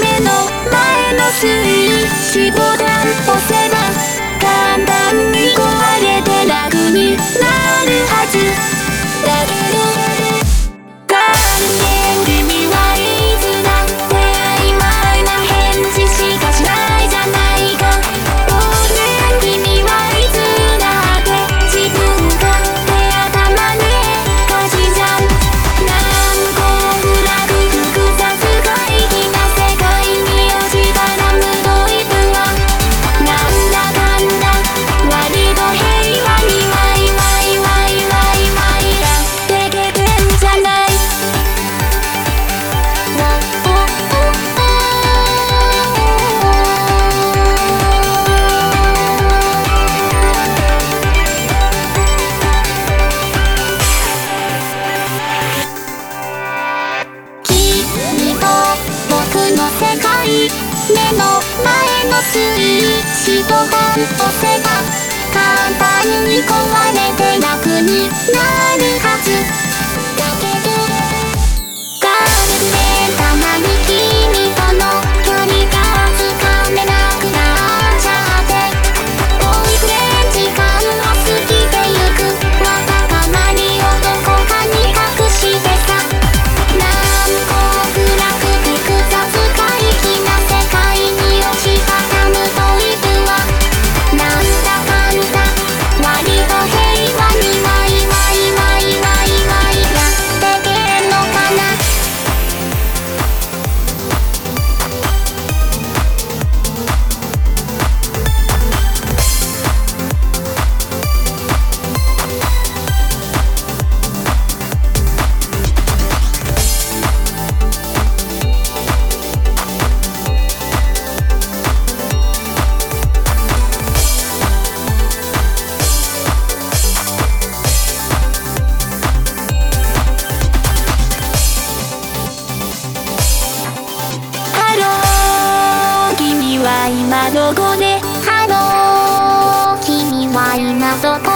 目の前のスイッチボタの世界目の前のついッチと反歩せが簡単に壊今どこでハロー？君は今どこ